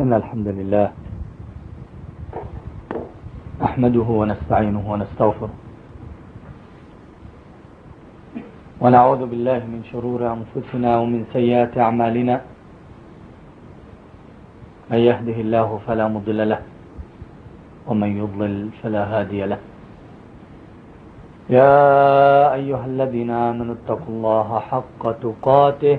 إن الحمد لله نحمده ونستعينه ونستغفره ونعوذ بالله من شرور أنفسنا ومن سيئات أعمالنا من يهده الله فلا مضل له ومن يضلل فلا هادي له يا أيها الذين آمنوا اتقوا الله حق تقاته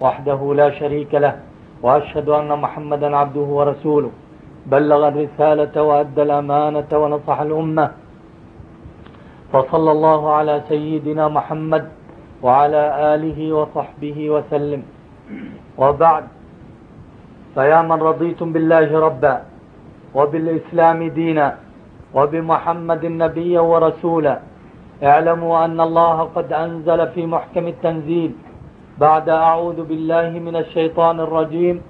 وحده لا شريك له وأشهد أن محمدا عبده ورسوله. بلغ الرسالة وأدى الأمانة ونصح الأمة. فصلى الله على سيدنا محمد وعلى آله وصحبه وسلم. وبعد فيا من رضيتم بالله ربا وبالإسلام دينا وبمحمد نبيا ورسولا اعلموا أن الله قد أنزل في محكم التنزيل بعد أعوذ بالله من الشيطان الرجيم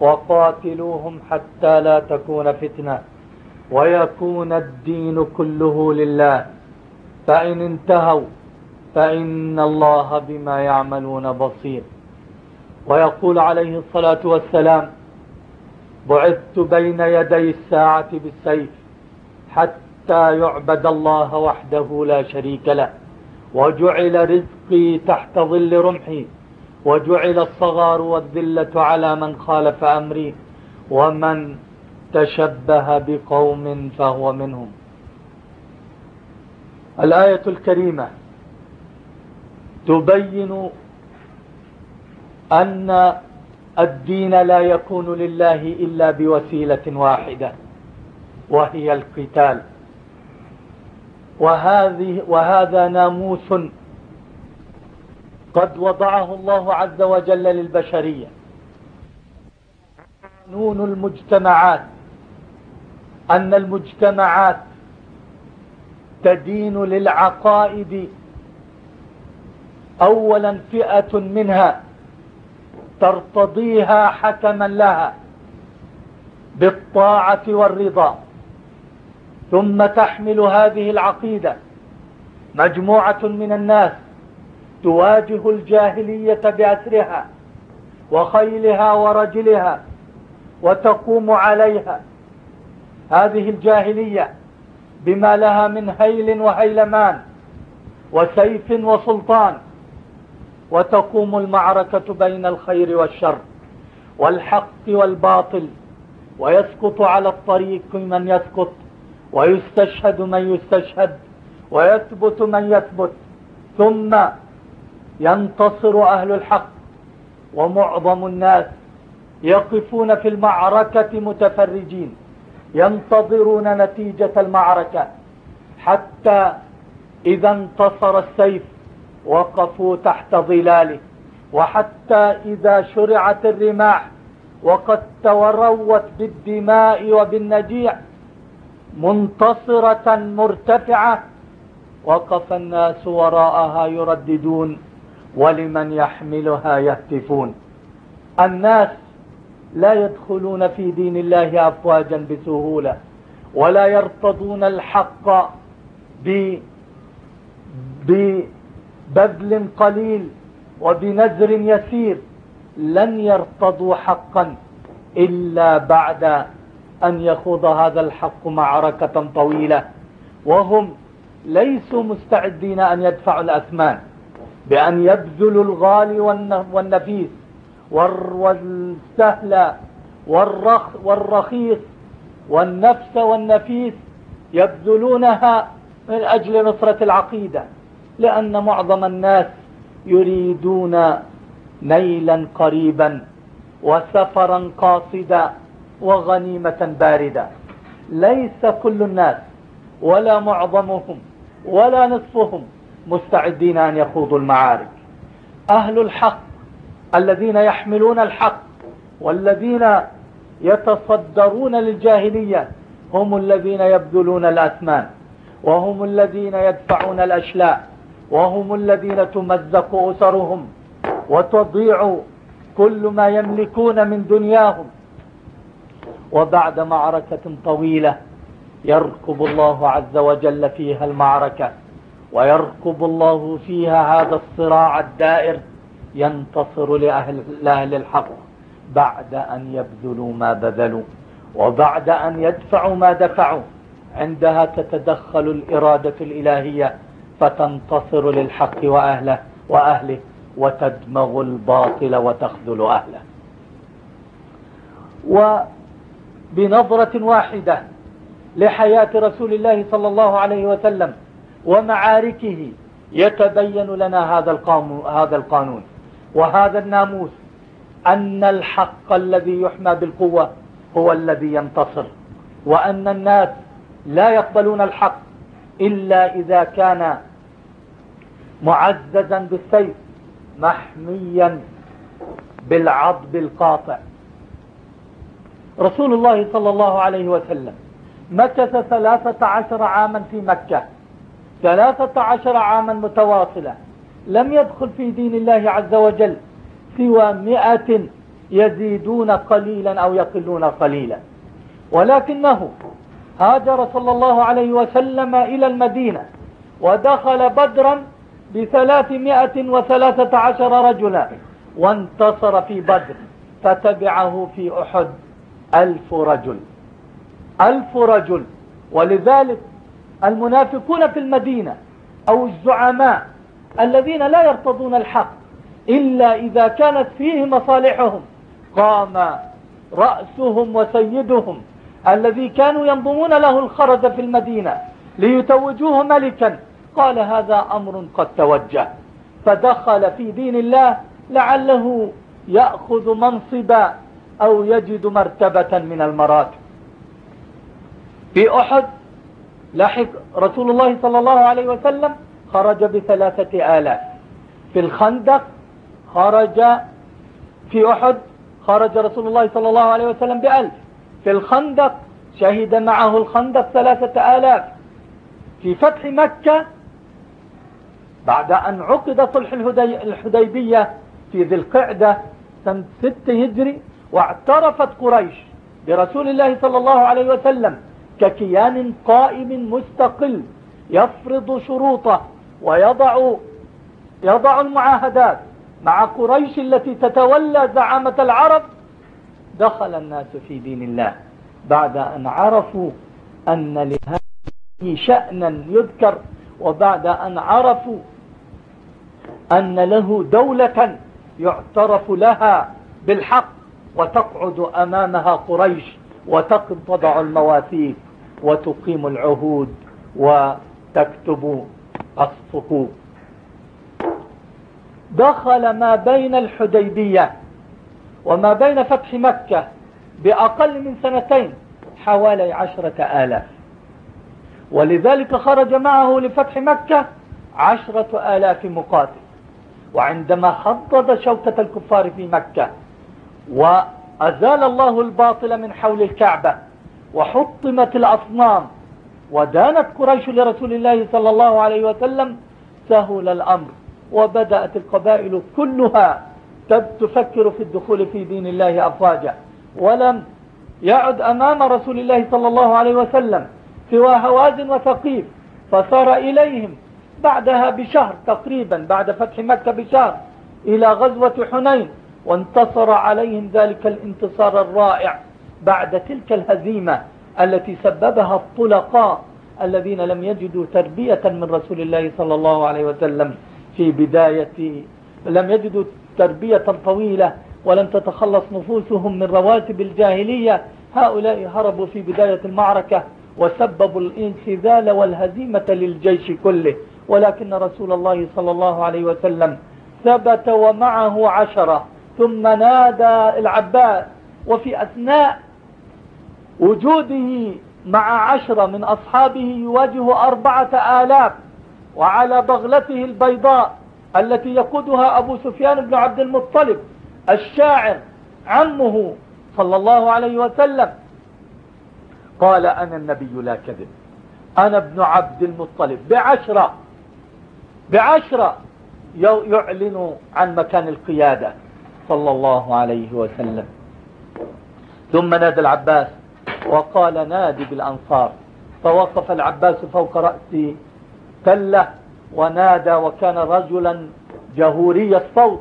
وقاتلوهم حتى لا تكون فتنة ويكون الدين كله لله. فإن انتهوا فإن الله بما يعملون بصير. ويقول عليه الصلاة والسلام بعثت بين يدي الساعة بالسيف حتى يعبد الله وحده لا شريك له وجعل رزقي تحت ظل رمحي. وجعل الصغار والذلة على من خالف أمري ومن تشبه بقوم فهو منهم. الآية الكريمة تبين أن الدين لا يكون لله إلا بوسيلة واحدة وهي القتال. وهذه وهذا ناموس قد وضعه الله عز وجل للبشرية. قانون المجتمعات. أن المجتمعات تدين للعقائد. أولا فئة منها ترتضيها حكما لها بالطاعة والرضا. ثم تحمل هذه العقيدة. مجموعة من الناس تواجه الجاهلية بأسرها وخيلها ورجلها وتقوم عليها. هذه الجاهلية بما لها من هيل وهيلمان وسيف وسلطان. وتقوم المعركة بين الخير والشر والحق والباطل ويسقط على الطريق من يسقط ويستشهد من يستشهد ويثبت من يثبت. ثم ينتصر أهل الحق ومعظم الناس يقفون في المعركة متفرجين ينتظرون نتيجة المعركة حتى إذا انتصر السيف وقفوا تحت ظلاله وحتى إذا شرعت الرماح وقد تروت بالدماء وبالنجيع منتصرة مرتفعة وقف الناس وراءها يرددون. ولمن يحملها يهتفون. الناس لا يدخلون في دين الله أفواجا بسهولة ولا يرتضون الحق ببذل قليل وبنذر يسير. لن يرتضوا حقا إلا بعد أن يخوض هذا الحق معركة طويلة وهم ليسوا مستعدين أن يدفعوا الأثمان. بأن يبذلوا الغالي والنفيس والسهل والرخ والرخيص والنفس والنفيس يبذلونها من أجل نصرة العقيدة لأن معظم الناس يريدون نيلا قريبا وسفرا قاصدا وغنيمة باردة. ليس كل الناس ولا معظمهم ولا نصفهم مستعدين أن يخوضوا المعارك. أهل الحق الذين يحملون الحق والذين يتصدرون للجاهلية هم الذين يبذلون الأثمان وهم الذين يدفعون الأشلاء وهم الذين تمزق أسرهم وتضيع كل ما يملكون من دنياهم. وبعد معركة طويلة يركب الله عز وجل فيها المعركة. ويركب الله فيها هذا الصراع الدائر ينتصر لأهل, لأهل الحق بعد أن يبذلوا ما بذلوا وبعد أن يدفعوا ما دفعوا. عندها تتدخل الإرادة الإلهية فتنتصر للحق وأهله وأهله وتدمغ الباطل وتخذل أهله. وبنظرة واحدة لحياة رسول الله صلى الله عليه وسلم ومعاركه يتبين لنا هذا هذا القانون. وهذا الناموس أن الحق الذي يحمى بالقوة هو الذي ينتصر. وأن الناس لا يقبلون الحق إلا إذا كان معززا بالسيف محميا بالعضب القاطع. رسول الله صلى الله عليه وسلم مكث ثلاثة عشر عاما في مكة. ثلاثة عشر عاما متواصلة لم يدخل في دين الله عز وجل سوى مئة يزيدون قليلا أو يقلون قليلا. ولكنه هاجر صلى الله عليه وسلم إلى المدينة ودخل بدرا بثلاثمائة وثلاثة عشر رجلا وانتصر في بدر فتبعه في أحد ألف رجل. ألف رجل. ولذلك المنافقون في المدينة أو الزعماء الذين لا يرتضون الحق إلا إذا كانت فيه مصالحهم قام رأسهم وسيدهم الذي كانوا ينظمون له الخرج في المدينة ليتوجوه ملكا. قال هذا أمر قد توجه فدخل في دين الله لعله يأخذ منصبا أو يجد مرتبة من المراتب. في أحد لحق رسول الله صلى الله عليه وسلم خرج بثلاثة آلاف. في الخندق خرج في أحد خرج رسول الله صلى الله عليه وسلم بألف. في الخندق شهد معه الخندق ثلاثة آلاف. في فتح مكة بعد أن عقد صلح الحديبية في ذي القعدة سنة ست هجري واعترفت قريش برسول الله صلى الله عليه وسلم ككيان قائم مستقل يفرض شروطه ويضع يضع المعاهدات مع قريش التي تتولى زعامة العرب دخل الناس في دين الله بعد أن عرفوا أن لهذه شأنا يذكر وبعد أن عرفوا أن له دولة يعترف لها بالحق وتقعد أمامها قريش. وتضع المواثيق وتقيم العهود وتكتب الصفوف دخل ما بين الحديبية وما بين فتح مكة بأقل من سنتين حوالي عشرة آلاف. ولذلك خرج معه لفتح مكة عشرة آلاف مقاتل. وعندما خضد شوكة الكفار في مكة وأزال الله الباطل من حول الكعبة وحطمت الأصنام ودانت قريش لرسول الله صلى الله عليه وسلم سهل الأمر وبدأت القبائل كلها تفكر في الدخول في دين الله أفواجا. ولم يعد أمام رسول الله صلى الله عليه وسلم سوى هوازن وثقيف فصار إليهم بعدها بشهر تقريبا بعد فتح مكة بشهر إلى غزوة حنين. وانتصر عليهم ذلك الانتصار الرائع بعد تلك الهزيمة التي سببها الطلقاء الذين لم يجدوا تربية من رسول الله صلى الله عليه وسلم في بداية لم يجدوا تربية طويلة ولم تتخلص نفوسهم من رواتب الجاهلية. هؤلاء هربوا في بداية المعركة وسببوا الانخذال والهزيمة للجيش كله. ولكن رسول الله صلى الله عليه وسلم ثبت ومعه عشرة ثم نادى العباس وفي أثناء وجوده مع عشرة من أصحابه يواجه أربعة آلاف وعلى بغلته البيضاء التي يقودها أبو سفيان بن عبد المطلب الشاعر عمه صلى الله عليه وسلم. قال أنا النبي لا كذب. أنا ابن عبد المطلب. بعشرة بعشرة يعلن عن مكان القيادة. صلى الله عليه وسلم. ثم نادى العباس وقال نادي بالأنصار. فوقف العباس فوق رأس تله ونادى وكان رجلا جهوري الصوت.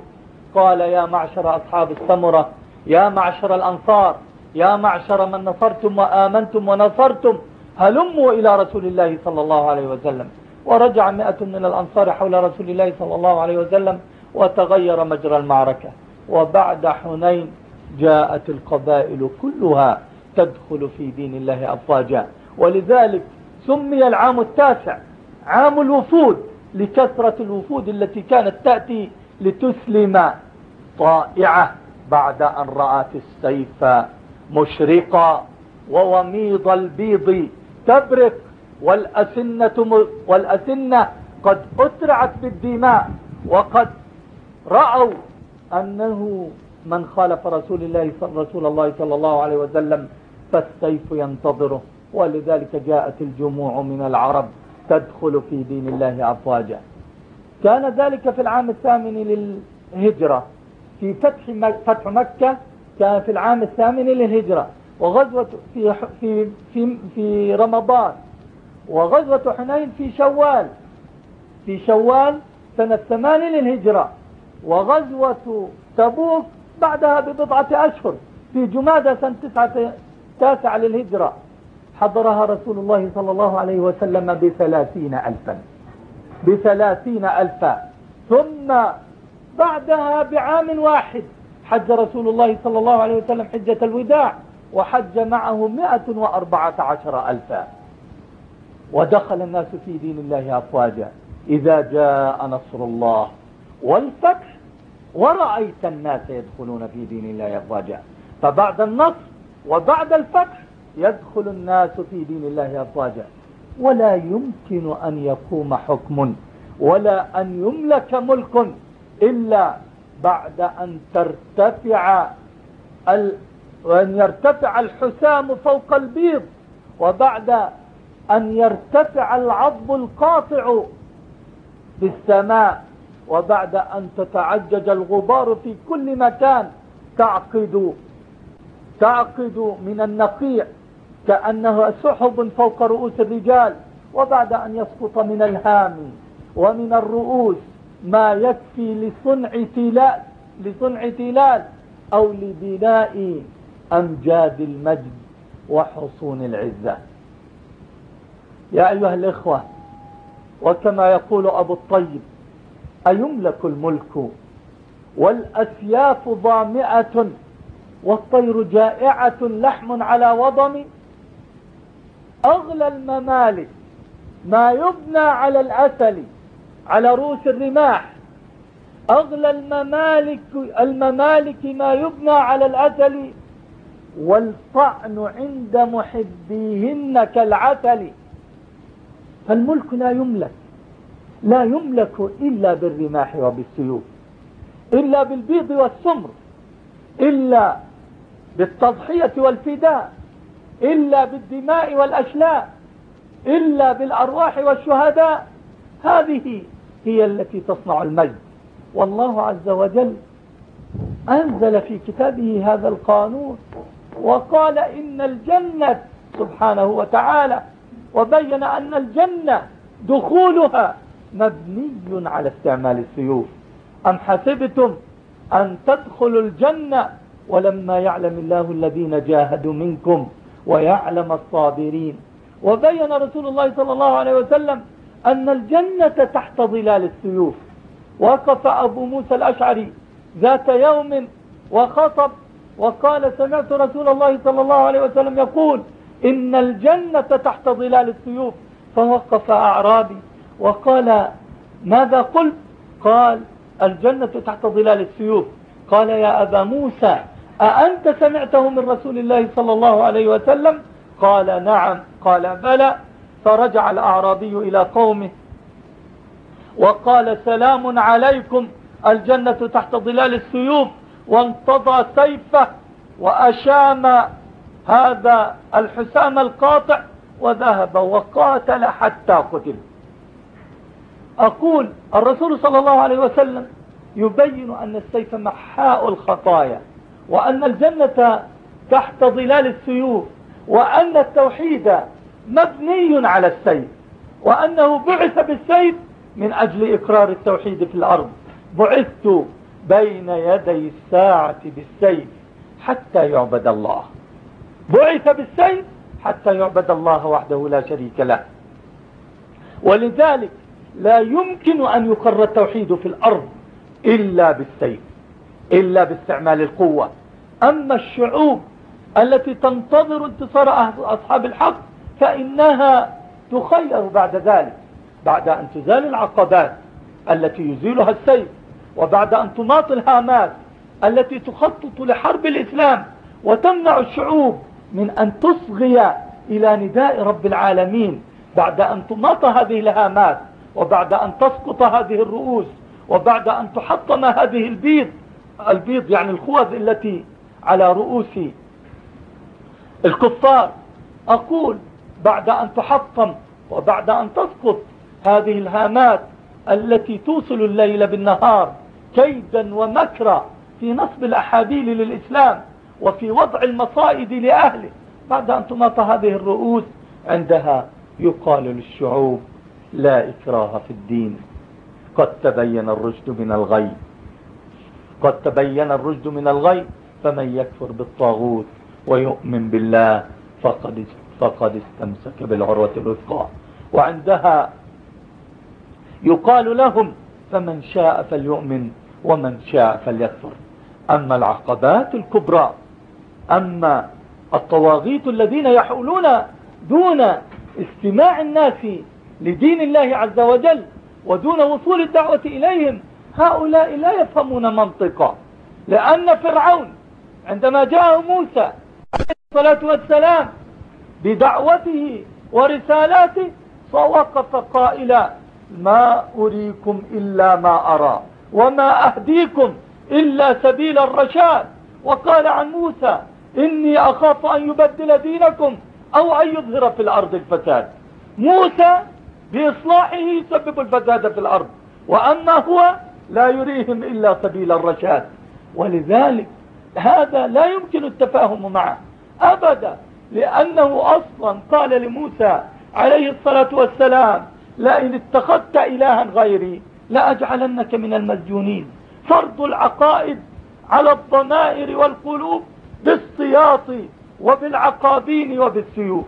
قال يا معشر أصحاب السمرة يا معشر الأنصار يا معشر من نصرتم وآمنتم ونصرتم هلموا إلى رسول الله صلى الله عليه وسلم. ورجع مئة من الأنصار حول رسول الله صلى الله عليه وسلم وتغير مجرى المعركة. وبعد حنين جاءت القبائل كلها تدخل في دين الله أفواجا. ولذلك سمي العام التاسع عام الوفود لكثرة الوفود التي كانت تأتي لتسلم طائعة بعد أن رأت السيف مشرقا ووميض البيض تبرق. والأسنة, والأسنة قد أسرعت بالدماء وقد رأوا أنه من خالف رسول الله رسول الله صلى الله عليه وسلم فالسيف ينتظره. ولذلك جاءت الجموع من العرب تدخل في دين الله أفواجا. كان ذلك في العام الثامن للهجرة. في فتح فتح مكة كان في العام الثامن للهجرة. وغزوة في في في في رمضان. وغزوة حنين في شوال. في شوال سنة ثمان للهجرة. وغزوة تبوك بعدها ببضعة أشهر في جمادة سنة تسعة تاسع للهجرة. حضرها رسول الله صلى الله عليه وسلم بثلاثين ألفا. بثلاثين ألفا. ثم بعدها بعام واحد حج رسول الله صلى الله عليه وسلم حجة الوداع وحج معه مئة وأربعة عشر ألفا. ودخل الناس في دين الله أفواجا. إذا جاء نصر الله والفتح ورأيت الناس يدخلون في دين الله أفواجا. فبعد النصر وبعد الفتح يدخل الناس في دين الله أفواجا. ولا يمكن أن يقوم حكم ولا أن يملك ملك إلا بعد أن ترتفع ال... وأن يرتفع الحسام فوق البيض وبعد أن يرتفع العضب القاطع بالسماء وبعد أن تتعجج الغبار في كل مكان تعقد تعقد من النقيع كأنها سحب فوق رؤوس الرجال وبعد أن يسقط من الهام ومن الرؤوس ما يكفي لصنع تلال لصنع تلال أو لبناء أمجاد المجد وحصون العزة. يا أيها الإخوة وكما يقول أبو الطيب أيملك الملك والأسياف ضامئة والطير جائعة لحم على وضم. أغلى الممالك ما يبنى على الأسل على رؤوس الرماح. أغلى الممالك الممالك ما يبنى على الأسل والطعن عند محبيهن كالعسل. فالملك لا يملك. لا يملك إلا بالرماح وبالسيوف إلا بالبيض والسمر إلا بالتضحية والفداء إلا بالدماء والأشلاء إلا بالأرواح والشهداء. هذه هي التي تصنع المجد. والله عز وجل أنزل في كتابه هذا القانون وقال إن الجنة سبحانه وتعالى وبين أن الجنة دخولها مبني على استعمال السيوف. أم حسبتم أن تدخلوا الجنة ولما يعلم الله الذين جاهدوا منكم ويعلم الصابرين. وبين رسول الله صلى الله عليه وسلم أن الجنة تحت ظلال السيوف. وقف أبو موسى الأشعري ذات يوم وخطب وقال سمعت رسول الله صلى الله عليه وسلم يقول إن الجنة تحت ظلال السيوف. فوقف أعرابي وقال ماذا قلت؟ قال الجنة تحت ظلال السيوف. قال يا أبا موسى أأنت سمعته من رسول الله صلى الله عليه وسلم؟ قال نعم. قال بلى. فرجع الأعرابي إلى قومه وقال سلام عليكم الجنة تحت ظلال السيوف وانتضى سيفه وأشام هذا الحسام القاطع وذهب وقاتل حتى قتل. أقول الرسول صلى الله عليه وسلم يبين أن السيف محاء الخطايا وأن الجنة تحت ظلال السيوف وأن التوحيد مبني على السيف وأنه بعث بالسيف من أجل إقرار التوحيد في الأرض. بعثت بين يدي الساعة بالسيف حتى يعبد الله. بعث بالسيف حتى يعبد الله وحده لا شريك له. ولذلك لا يمكن أن يقر التوحيد في الأرض إلا بالسيف إلا باستعمال القوة. أما الشعوب التي تنتظر انتصار أصحاب الحق فإنها تخير بعد ذلك بعد أن تزال العقبات التي يزيلها السيف وبعد أن تماط الهامات التي تخطط لحرب الإسلام. وتمنع الشعوب من أن تصغي إلى نداء رب العالمين بعد أن تماط هذه الهامات. وبعد أن تسقط هذه الرؤوس وبعد أن تحطم هذه البيض البيض يعني الخوذ التي على رؤوس الكفار. أقول بعد أن تحطم وبعد أن تسقط هذه الهامات التي توصل الليل بالنهار كيدا ومكرا في نصب الأحابيل للإسلام وفي وضع المصائد لأهله بعد أن تماط هذه الرؤوس عندها يقال للشعوب لا إكراه في الدين. قد تبين الرشد من الغي. قد تبين الرشد من الغي فمن يكفر بالطاغوت ويؤمن بالله فقد فقد استمسك بالعروة الوثقى. وعندها يقال لهم فمن شاء فليؤمن ومن شاء فليكفر. أما العقبات الكبرى أما الطواغيت الذين يحولون دون استماع الناس لدين الله عز وجل ودون وصول الدعوة إليهم. هؤلاء لا يفهمون منطقا. لأن فرعون عندما جاء موسى عليه الصلاة والسلام بدعوته ورسالاته فوقف قائلا ما أريكم إلا ما أرى وما أهديكم إلا سبيل الرشاد وقال عن موسى إني أخاف أن يبدل دينكم أو أن يظهر في الأرض الفساد موسى بإصلاحه يسبب الفساد في الأرض وأما هو لا يريهم إلا سبيل الرشاد. ولذلك هذا لا يمكن التفاهم معه أبدا لأنه أصلا قال لموسى عليه الصلاة والسلام لئن اتخذت إلها غيري لأجعلنك من المسجونين. فرض العقائد على الضمائر والقلوب بالسياط وبالعقابين وبالسيوف.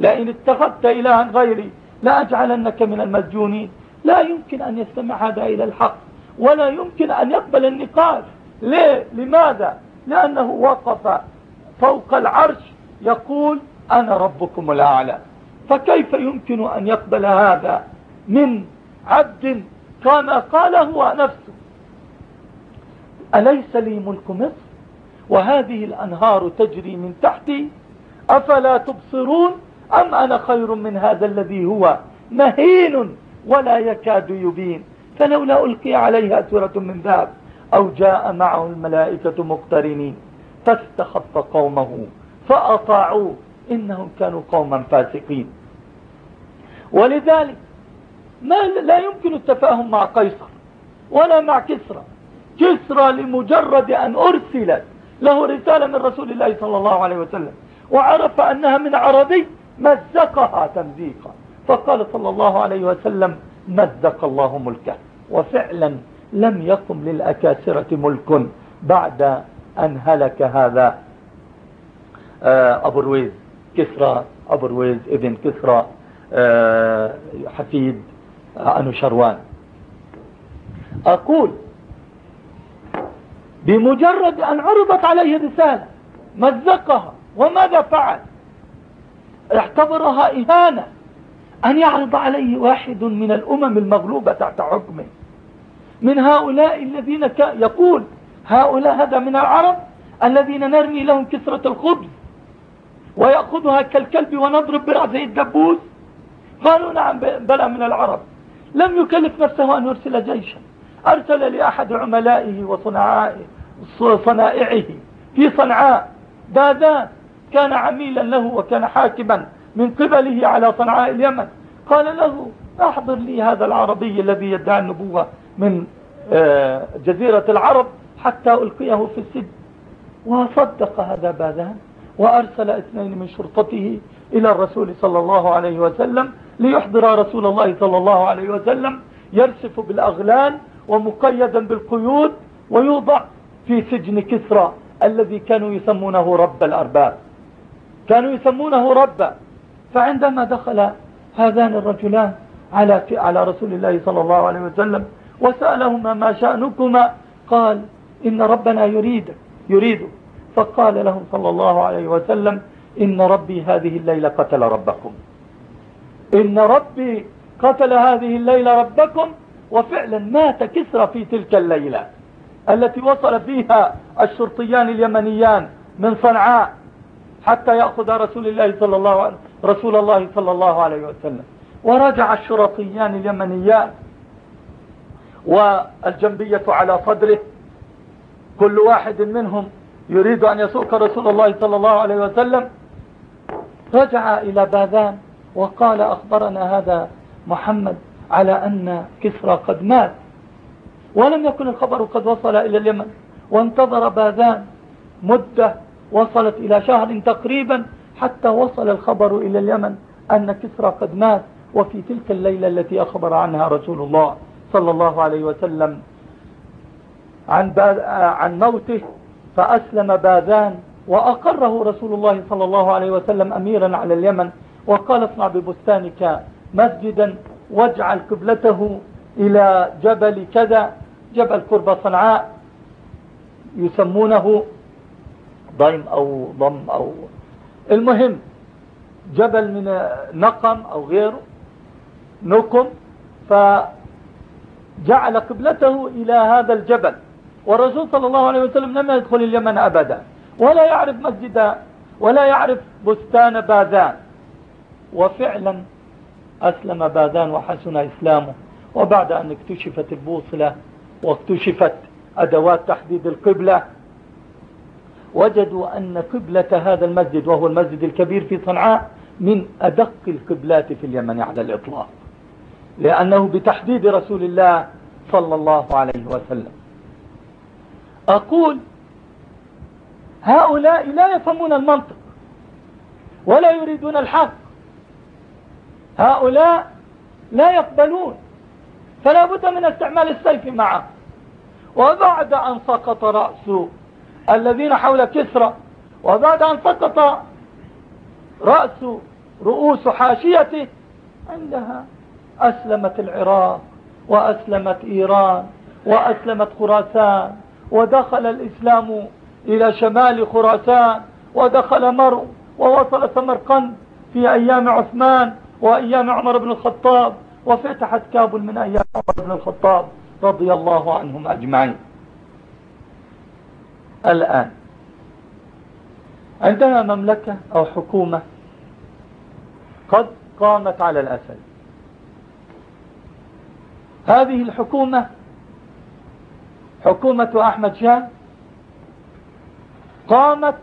لئن اتخذت إلها غيري لأجعلنك من المسجونين. لا يمكن أن يستمع هذا إلى الحق ولا يمكن أن يقبل النقاش. ليه؟ لماذا؟ لأنه وقف فوق العرش يقول أنا ربكم الأعلى. فكيف يمكن أن يقبل هذا من عبد كما قال هو نفسه؟ أليس لي ملك مصر؟ وهذه الأنهار تجري من تحتي أفلا تبصرون؟ أم أنا خير من هذا الذي هو؟ مهين ولا يكاد يبين. فلولا ألقي عليها سورة من ذهب أو جاء معه الملائكة مقترنين. فاستخف قومه فأطاعوه إنهم كانوا قوما فاسقين. ولذلك ما لا يمكن التفاهم مع قيصر ولا مع كسرى. كسرى لمجرد أن أرسلت له رسالة من رسول الله صلى الله عليه وسلم وعرف أنها من عربي مزقها تمزيقا. فقال صلى الله عليه وسلم مزق الله ملكه. وفعلا لم يقم للأكاسرة ملك بعد أن هلك هذا آه، أبرويز كسرى. أبرويز ابن كسرى آه، حفيد أنوشروان أقول بمجرد أن عرضت عليه رسالة مزقها. وماذا فعل؟ اعتبرها إهانة. أن يعرض عليه واحد من الأمم المغلوبة تحت حكمه. من هؤلاء الذين يقول هؤلاء هذا من العرب الذين نرمي لهم كسرة الخبز. ويأخذها كالكلب ونضرب برأسه الدبوس. قالوا نعم بلى من العرب. لم يكلف نفسه أن يرسل جيشا. أرسل لأحد عملائه وصنعائه صنائعه في صنعاء. دادان كان عميلا له وكان حاكما من قبله على صنعاء اليمن. قال له أحضر لي هذا العربي الذي يدعي النبوة من آه، جزيرة العرب حتى ألقيه في السجن. وصدق هذا باذان وأرسل اثنين من شرطته إلى الرسول صلى الله عليه وسلم ليحضر رسول الله صلى الله عليه وسلم يرسف بالأغلال ومقيدا بالقيود ويوضع في سجن كسرى الذي كانوا يسمونه رب الأرباب. كانوا يسمونه ربا فعندما دخل هذان الرجلان على على رسول الله صلى الله عليه وسلم وسألهما ما شأنكما قال إن ربنا يريد يريد. فقال لهم صلى الله عليه وسلم إن ربي هذه الليلة قتل ربكم. إن ربي قتل هذه الليلة ربكم وفعلا مات كسرى في تلك الليلة التي وصل فيها الشرطيان اليمنيان من صنعاء. حتى يأخذ رسول الله صلى الله عليه رسول الله صلى الله عليه وسلم. ورجع الشرطيان اليمنيان والجنبية على صدره. كل واحد منهم يريد أن يسوق رسول الله صلى الله عليه وسلم. رجع إلى باذان وقال أخبرنا هذا محمد على أن كسرى قد مات. ولم يكن الخبر قد وصل إلى اليمن. وانتظر باذان مدة وصلت إلى شهر تقريبا حتى وصل الخبر إلى اليمن أن كسرى قد مات وفي تلك الليلة التي أخبر عنها رسول الله صلى الله عليه وسلم عن, عن موته فأسلم باذان وأقره رسول الله صلى الله عليه وسلم أميرا على اليمن وقال اصنع ببستانك مسجدا واجعل قبلته إلى جبل كذا جبل قرب صنعاء يسمونه ضيم أو ضم أو. المهم جبل من نقم أو غيره نقم فجعل قبلته إلى هذا الجبل. والرسول صلى الله عليه وسلم لم يدخل اليمن أبدا ولا يعرف مسجد ولا يعرف بستان باذان. وفعلا أسلم باذان وحسن إسلامه وبعد أن اكتشفت البوصلة واكتشفت أدوات تحديد القبلة وجدوا أن قبلة هذا المسجد وهو المسجد الكبير في صنعاء من أدق القبلات في اليمن على الإطلاق لأنه بتحديد رسول الله صلى الله عليه وسلم. أقول هؤلاء لا يفهمون المنطق ولا يريدون الحق. هؤلاء لا يقبلون فلا بد من استعمال السيف معه. وبعد أن سقط رأس الذين حول كسرى وبعد أن سقط رأس رؤوس حاشيته عندها أسلمت العراق وأسلمت إيران وأسلمت خراسان ودخل الإسلام إلى شمال خراسان ودخل مرو ووصل سمرقند في أيام عثمان وأيام عمر بن الخطاب وفتحت كابل من أيام عمر بن الخطاب رضي الله عنهم أجمعين. الآن. عندنا مملكة أو حكومة قد قامت على الأسد. هذه الحكومة حكومة أحمد شاه قامت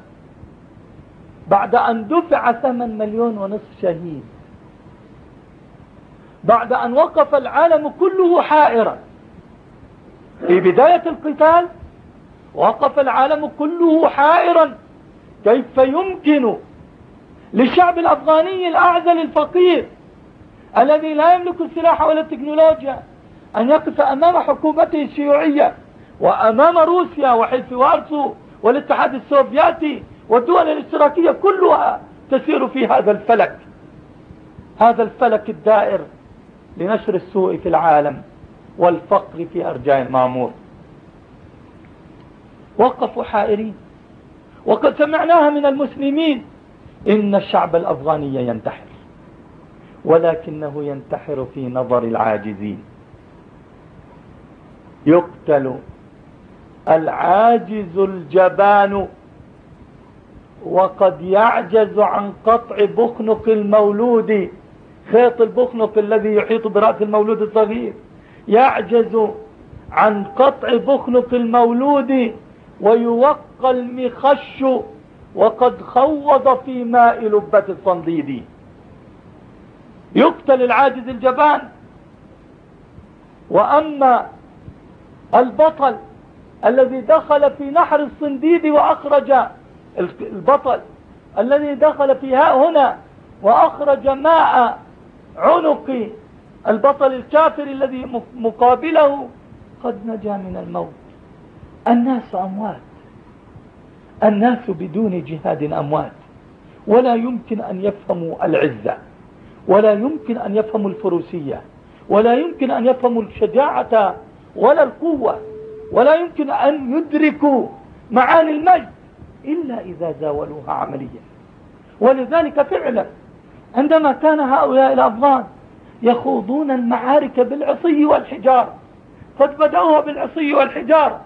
بعد أن دفع ثمن مليون ونصف شهيد. بعد أن وقف العالم كله حائرا. في بداية القتال وقف العالم كله حائرا. كيف يمكن للشعب الأفغاني الأعزل الفقير الذي لا يملك السلاح ولا التكنولوجيا أن يقف أمام حكومته الشيوعية وأمام روسيا وحلف وارسو والاتحاد السوفياتي والدول الاشتراكية كلها تسير في هذا الفلك. هذا الفلك الدائر لنشر السوء في العالم والفقر في أرجاء المامور وقفوا حائرين. وقد سمعناها من المسلمين إن الشعب الأفغاني ينتحر ولكنه ينتحر في نظر العاجزين. يقتل العاجز الجبان وقد يعجز عن قطع بخنق المولود خيط البخنق الذي يحيط برأس المولود الصغير. يعجز عن قطع بخنق المولود ويوقى المخش وقد خوض في ماء لبة الصنديد. يقتل العاجز الجبان. وأما البطل الذي دخل في نحر الصنديد وأخرج البطل الذي دخل في هنا وأخرج ماء عنق البطل الكافر الذي مقابله قد نجا من الموت. الناس أموات. الناس بدون جهاد أموات. ولا يمكن أن يفهموا العزة. ولا يمكن أن يفهموا الفروسية. ولا يمكن أن يفهموا الشجاعة ولا القوة. ولا يمكن أن يدركوا معاني المجد إلا إذا زاولوها عمليا. ولذلك فعلا عندما كان هؤلاء الأفغان يخوضون المعارك بالعصي والحجارة قد بدأوها بالعصي والحجارة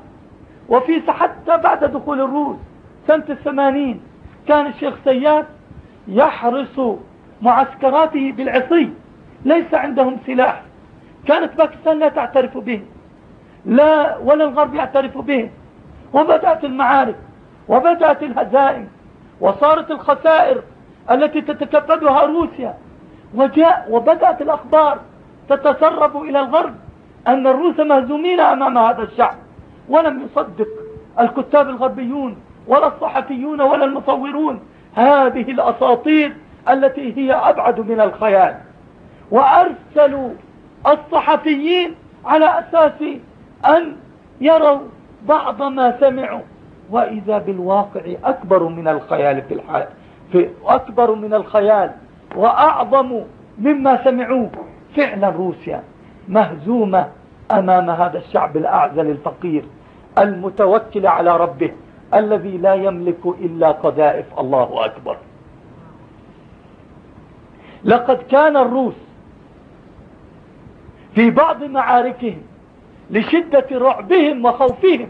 وفي حتى بعد دخول الروس سنة الثمانين كان الشيخ سياد يحرس معسكراته بالعصي. ليس عندهم سلاح. كانت باكستان لا تعترف به. لا ولا الغرب يعترف به. وبدأت المعارك وبدأت الهزائم وصارت الخسائر التي تتكبدها روسيا. وجاء وبدأت الأخبار تتسرب إلى الغرب أن الروس مهزومين أمام هذا الشعب. ولم يصدق الكتاب الغربيون ولا الصحفيون ولا المصورون. هذه الأساطير التي هي أبعد من الخيال. وأرسلوا الصحفيين على أساس أن يروا بعض ما سمعوا. وإذا بالواقع أكبر من الخيال في الحال في أكبر من الخيال وأعظم مما سمعوه فعلا روسيا مهزومة أمام هذا الشعب الأعزل الفقير المتوكل على ربه الذي لا يملك إلا قذائف. الله أكبر. لقد كان الروس في بعض معاركهم لشدة رعبهم وخوفهم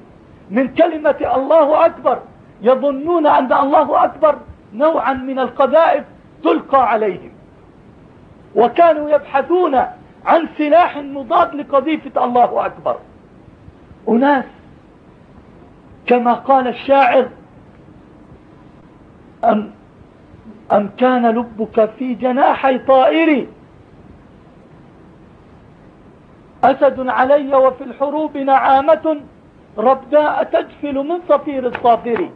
من كلمة الله أكبر. يظنون أن الله أكبر نوعا من القذائف تلقى عليهم. وكانوا يبحثون عن سلاح مضاد لقذيفة الله أكبر. أناس كما قال الشاعر أم, أم كان لبك في جناحي طائري أسد علي وفي الحروب نعامة ربداء تجفل من صفير الصافر.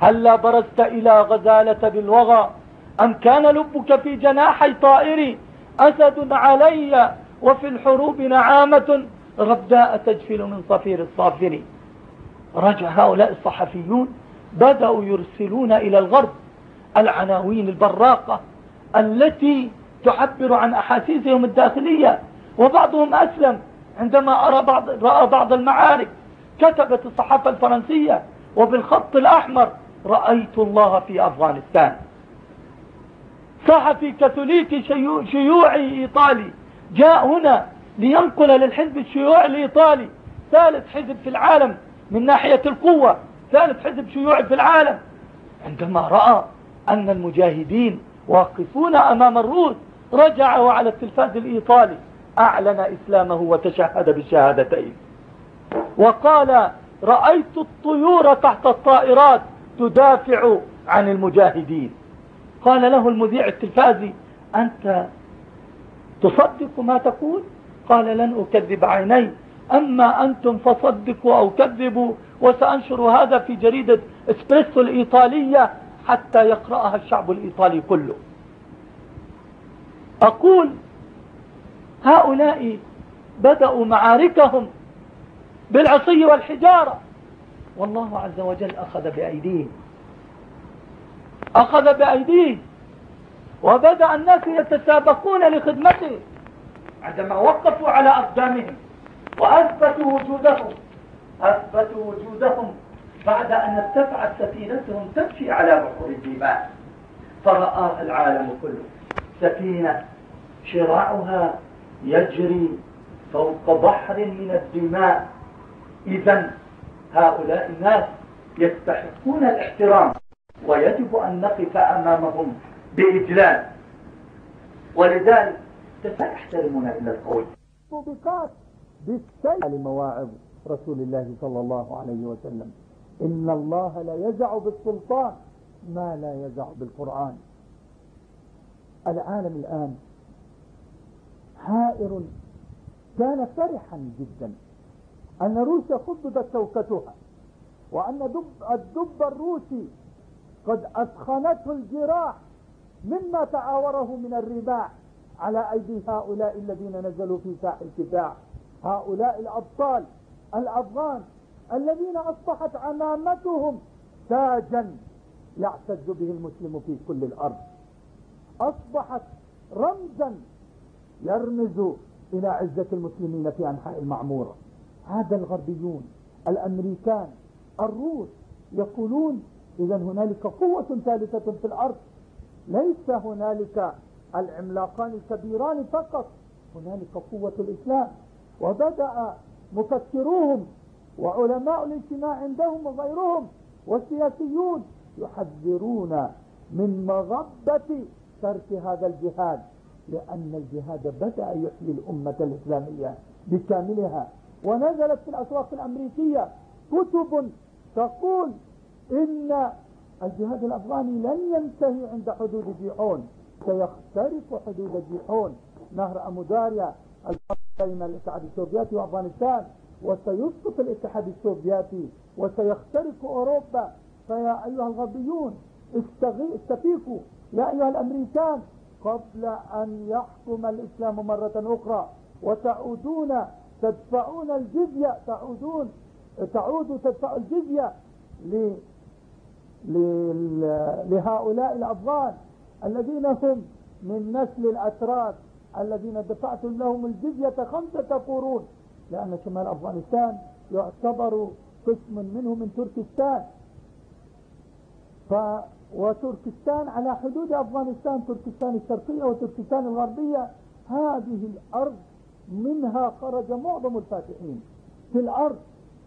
هلا برزت إلى غزالة بالوغى؟ أم كان لبك في جناحي طائري أسد علي وفي الحروب نعامة. ربداء تجفل من صفير الصافر رجع هؤلاء الصحفيون بدأوا يرسلون إلى الغرب العناوين البراقة التي تعبر عن أحاسيسهم الداخلية وبعضهم أسلم عندما أرى بعض رأى بعض المعارك. كتبت الصحافة الفرنسية وبالخط الأحمر رأيت الله في أفغانستان. صحفي كاثوليكي شيوعي إيطالي. جاء هنا لينقل للحزب الشيوعي الإيطالي ثالث حزب في العالم من ناحية القوة ثالث حزب شيوعي في العالم. عندما رأى أن المجاهدين واقفون أمام الروس رجع وعلى التلفاز الإيطالي أعلن إسلامه وتشهد بالشهادتين. وقال رأيت الطيور تحت الطائرات تدافع عن المجاهدين. قال له المذيع التلفازي أنت تصدق ما تقول؟ قال لن أكذب عيني. أما أنتم فصدقوا أو كذبوا وسأنشر هذا في جريدة إسبريسو الإيطالية حتى يقرأها الشعب الإيطالي كله. أقول هؤلاء بدأوا معاركهم بالعصي والحجارة. والله عز وجل أخذ بأيديهم. أخذ بأيديه وبدأ الناس يتسابقون لخدمته عندما وقفوا على أقدامهم وأثبتوا وجودهم. أثبتوا وجودهم بعد أن ارتفعت سفينتهم تمشي على بحور الدماء فرآها العالم كله. سفينة شراعها يجري فوق بحر من الدماء. إذا هؤلاء الناس يستحقون الاحترام. ويجب أن نقف أمامهم بإجلال. ولذلك سيحترمون إلى القول. موبقات بالسيء لمواعظ رسول الله صلى الله عليه وسلم. إن الله لا يزع بالسلطان ما لا يزع بالقرآن. العالم الآن حائر كان فرحا جدا. أن روسيا خضبت شوكتها وأن دب الدب الروسي قد أثخنته الجراح مما تعاوره من الرباع على أيدي هؤلاء الذين نزلوا في ساحل الكفاح هؤلاء الأبطال الأفغان الذين أصبحت عمامتهم تاجا يعتز به المسلم في كل الأرض. أصبحت رمزا يرمز إلى عزة المسلمين في أنحاء المعمورة. هذا الغربيون الأمريكان الروس يقولون إذا هنالك قوة ثالثة في الأرض. ليس هنالك العملاقان الكبيران فقط هنالك قوة الإسلام. وبدأ مفكروهم وعلماء الاجتماع عندهم وغيرهم والسياسيون يحذرون من مغبة ترك هذا الجهاد لأن الجهاد بدأ يحيي الأمة الإسلامية بكاملها. ونزلت في الأسواق الأمريكية كتب تقول إن الجهاد الأفغاني لن ينتهي عند حدود جيحون. سيخترق حدود جيحون. نهر أموداريا بين الاتحاد السوفيتي وأفغانستان وسيسقط الاتحاد السوفيتي وسيخترق أوروبا. فيا أيها الغربيون استفيقوا. يا أيها الأمريكان قبل أن يحكم الإسلام مرة أخرى وتعودون تدفعون الجزية تعودون تعودوا تدفع الجزية لهؤلاء الأفغان الذين هم من نسل الأتراك الذين دفعتم لهم الجزية خمسة قرون. لأن شمال أفغانستان يعتبر قسم منه من تركستان. ف وتركستان على حدود أفغانستان تركستان الشرقية وتركستان الغربية. هذه الأرض منها خرج معظم الفاتحين. في الأرض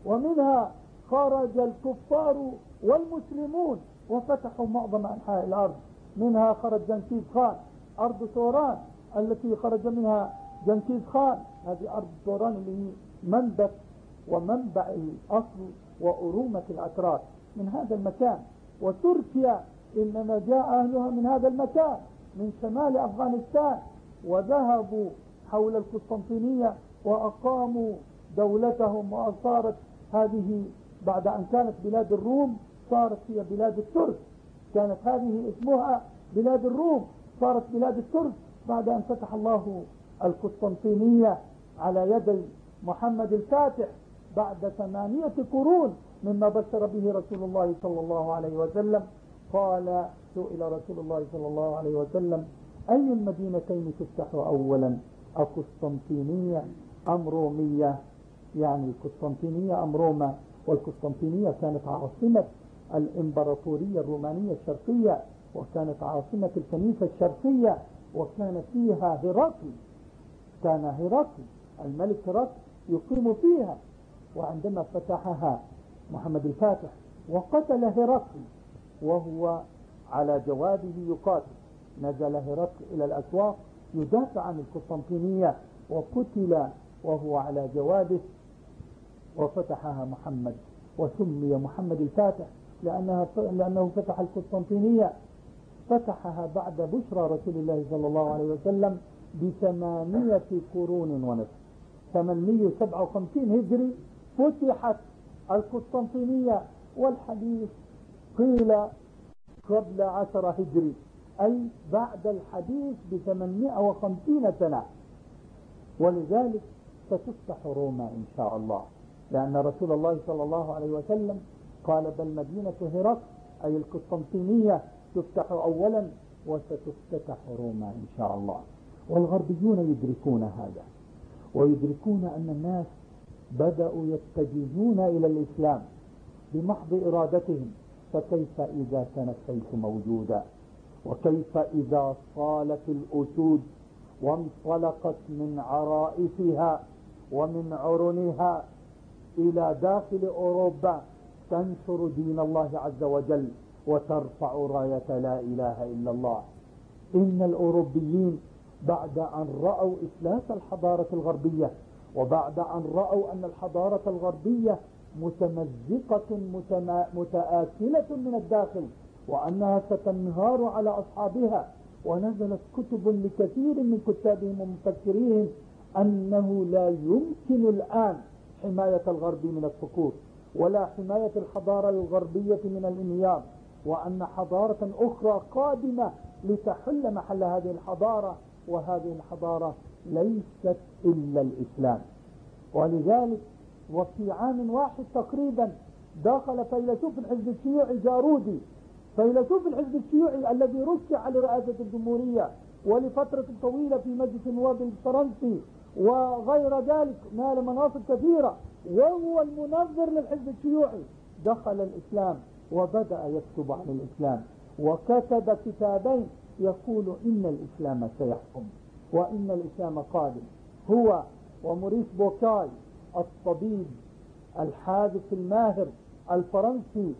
ومنها خرج الكفار والمسلمون وفتحوا معظم أنحاء الأرض. منها خرج جنكيز خان أرض سوران التي خرج منها جنكيز خان. هذه أرض سوران اللي هي منبت ومنبع الأصل وأرومة الأتراك. من هذا المكان. وتركيا إنما جاء أهلها من هذا المكان من شمال أفغانستان. وذهبوا حول القسطنطينية وأقاموا دولتهم وصارت هذه بعد أن كانت بلاد الروم صارت هي بلاد الترك. كانت هذه اسمها بلاد الروم صارت بلاد الترك بعد أن فتح الله القسطنطينية على يدي محمد الفاتح بعد ثمانية قرون مما بشر به رسول الله صلى الله عليه وسلم. قال سئل رسول الله صلى الله عليه وسلم أي المدينتين تفتح أولا؟ القسطنطينية أم رومية؟ يعني القسطنطينية أم روما؟ والقسطنطينية كانت عاصمة الإمبراطورية الرومانية الشرقية وكانت عاصمة الكنيسة الشرقية وكان فيها هرقل كان هرقل الملك هرقل يقيم فيها. وعندما فتحها محمد الفاتح وقتل هرقل وهو على جواده يقاتل. نزل هرقل إلى الأسواق يدافع عن القسطنطينية وقتل وهو على جواده وفتحها محمد وسمي محمد الفاتح. لأنها لأنه فتح القسطنطينية. فتحها بعد بشرى رسول الله صلى الله عليه وسلم بثمانية قرون ونصف. 857 هجري فتحت القسطنطينية والحديث قيل قبل عشر هجري أي بعد الحديث بثمانمائة وخمسين سنة. ولذلك ستفتح روما إن شاء الله لأن رسول الله صلى الله عليه وسلم قال بل مدينة هرقل أي القسطنطينية تفتح أولا وستفتتح روما إن شاء الله. والغربيون يدركون هذا ويدركون أن الناس بدأوا يتجهون إلى الإسلام بمحض إرادتهم. فكيف إذا كان السيف موجودا وكيف إذا صالت الأسود وانطلقت من عرائسها ومن عرنها إلى داخل أوروبا؟ تنشر دين الله عز وجل وترفع راية لا إله إلا الله. إن الأوروبيين بعد أن رأوا إفلاس الحضارة الغربية وبعد أن رأوا أن الحضارة الغربية متمزقة متآكلة من الداخل وأنها ستنهار على أصحابها ونزلت كتب لكثير من كتابهم ومفكريهم أنه لا يمكن الآن حماية الغرب من السقوط ولا حماية الحضارة الغربية من الانهيار وأن حضارة أخرى قادمة لتحل محل هذه الحضارة وهذه الحضارة ليست إلا الإسلام. ولذلك وفي عام واحد تقريبا دخل فيلسوف الحزب الشيوعي جارودي فيلسوف الحزب الشيوعي الذي رشح لرئاسة الجمهورية ولفترة طويلة في مجلس النواب الفرنسي وغير ذلك نال مناصب كثيرة. وهو المنظر للحزب الشيوعي. دخل الإسلام وبدأ يكتب عن الإسلام. وكتب كتابين يقول إن الإسلام سيحكم وإن الإسلام قادم. هو وموريس بوكاي الطبيب الحادث الماهر الفرنسي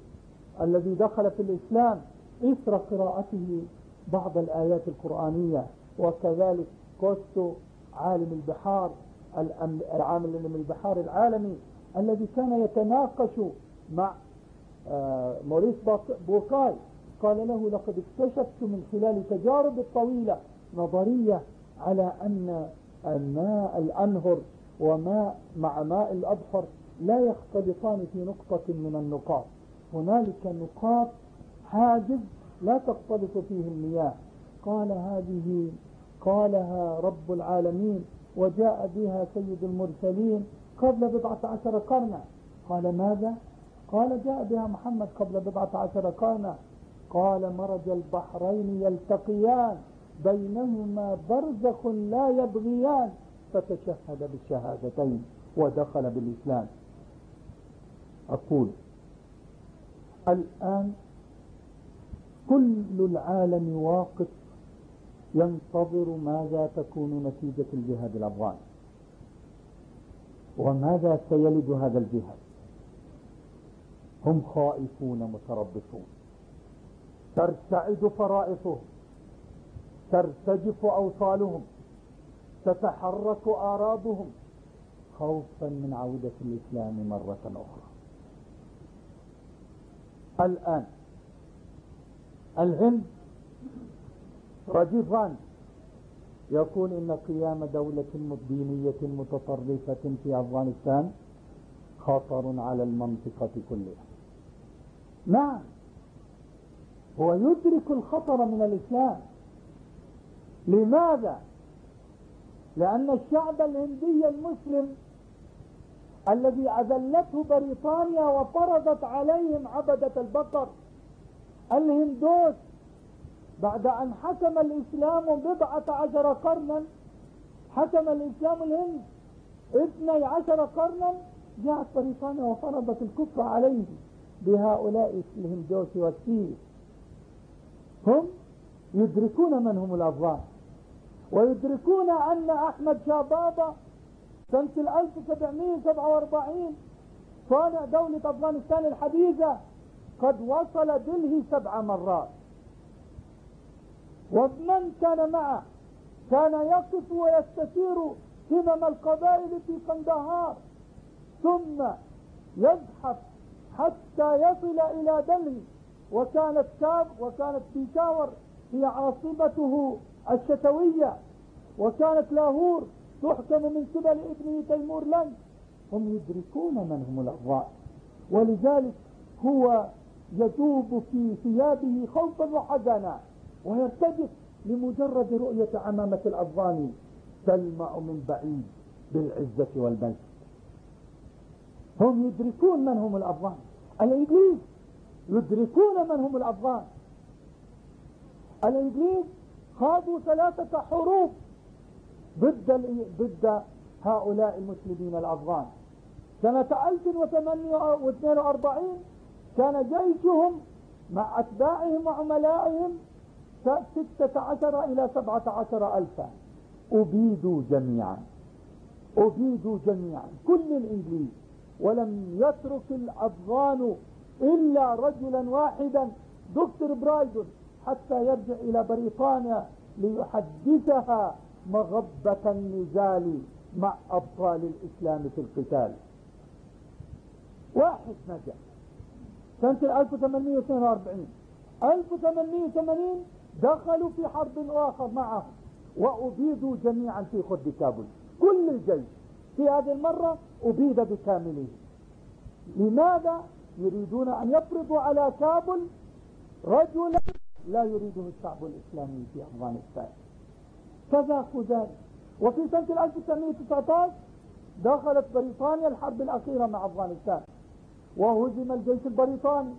الذي دخل في الإسلام إثر قراءته بعض الآيات القرآنية. وكذلك كوستو عالم البحار العامل من البحار العالمي الذي كان يتناقش مع آه، موريس بوكاي. قال له لقد اكتشفت من خلال تجارب الطويلة نظرية على أن الماء الأنهر وماء مع ماء الأبحر لا يختلطان في نقطة من النقاط. هنالك نقاط حاجز لا تختلط فيه المياه. قال هذه قالها رب العالمين وجاء بها سيد المرسلين قبل بضعة عشر قرنا قال ماذا؟ قال جاء بها محمد قبل بضعة عشر قرنا قال مرج البحرين يلتقيان بينهما برزخ لا يبغيان. فتشهد بالشهادتين ودخل بالإسلام. أقول الآن كل العالم واقف ينتظر ماذا تكون نتيجة الجهاد الأفغاني وماذا سيلد هذا الجهاد؟ هم خائفون متربصون. ترتعد فرائصهم. ترتجف أوصالهم. تتحرك آرابهم. خوفا من عودة الإسلام مرة أخرى. الآن الهند رجفان يقول إن قيام دولة دينية متطرفة في أفغانستان خطر على المنطقة كلها. نعم. هو يدرك الخطر من الإسلام. لماذا؟ لأن الشعب الهندي المسلم الذي أذلته بريطانيا وفرضت عليهم عبدة البقر. الهندوس بعد أن حكم الإسلام بضعة عشر قرنا حكم الإسلام الهند اثني عشر قرنا جاءت بريطانيا وفرضت الكفر عليه بهؤلاء الهندوس والسيس هم يدركون من هم الأفغان ويدركون أن أحمد شابابا سنة 1747 صانع دولة أفغانستان الحديثة قد وصل دلهي سبع مرات. ومن كان معه. كان يقف ويستشير همم القبائل في قندهار ثم يزحف حتى يصل إلى دلهي وكانت كاب وكانت بيشاور هي عاصمته الشتوية. وكانت لاهور تحكم من قبل ابنه تيمور لنج. هم يدركون من هم الأغواء ولذلك هو يذوب في ثيابه خوفا وحزنا. ويرتجف لمجرد رؤية عمامة الأفغاني تلمع من بعيد بالعزة والمجد هم يدركون من هم الأفغان الإنجليز يدركون من هم الأفغان الإنجليز خاضوا ثلاثة حروب ضد ضد هؤلاء المسلمين الأفغان سنة 1842 كان جيشهم مع أتباعهم وعملائهم ستة عشر إلى سبعة عشر ألفا. أبيدوا جميعا. أبيدوا جميعا. كل الإنجليز. ولم يترك الأفغان إلا رجلا واحدا. دكتور برايدون. حتى يرجع إلى بريطانيا ليحدثها مغبة النزال مع أبطال الإسلام في القتال. واحد نجا سنة 1842 1880 دخلوا في حرب آخر معهم وأبيدوا جميعا في خرد كابل كل الجيش في هذه المرة أبيد بكامله. لماذا يريدون أن يفرضوا على كابل رجلا لا يريده الشعب الإسلامي في أفغانستان؟ فذاقوا ذلك وفي سنة 1919 دخلت بريطانيا الحرب الأخيرة مع أفغانستان. وهزم الجيش البريطاني